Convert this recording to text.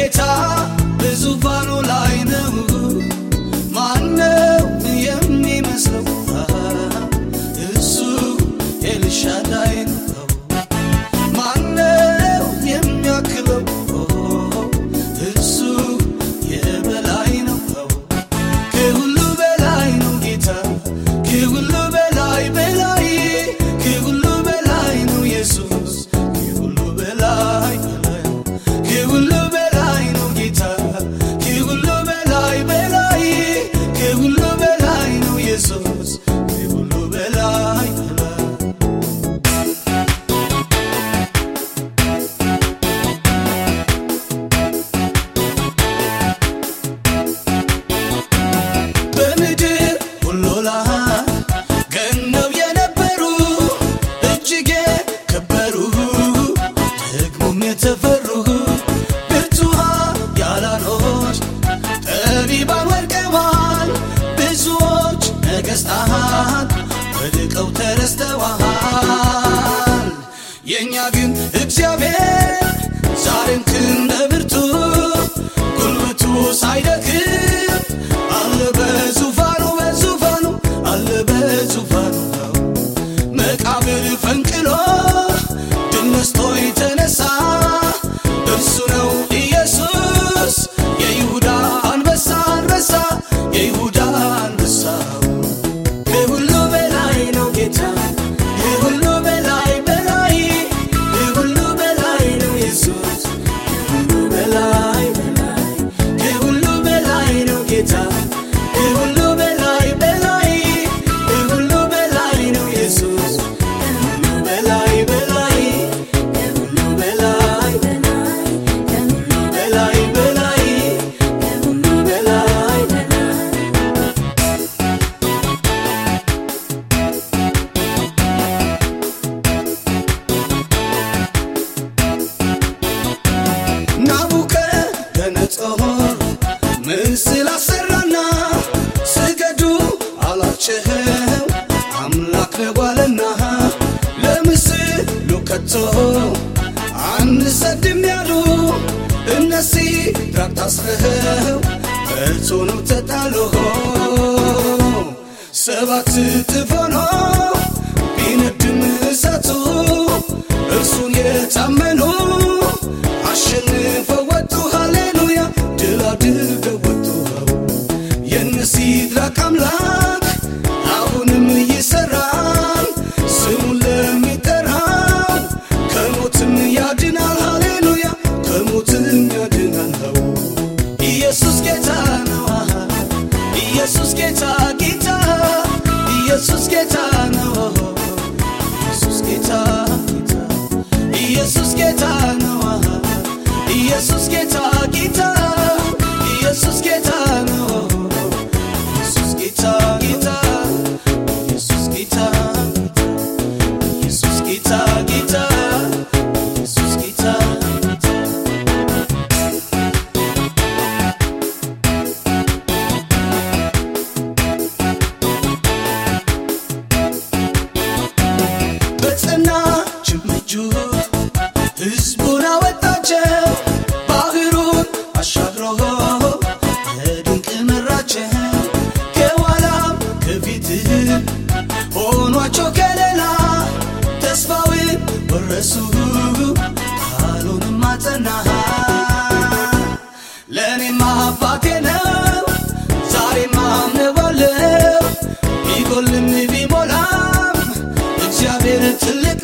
歌唱。ጠቢባን ወድቀዋል፣ ብዙዎች ነገሥታት ወድቀው ተረስተዋል። የእኛ ግን እግዚአብሔር ዛሬም ነፍሲ ትራታስፈኸው እልጾኑ ተጣልሆ ሰባት ጥፎኖ ቢነድም እሳቱ እርሱን የታመነ Jesus, get up, get up. to look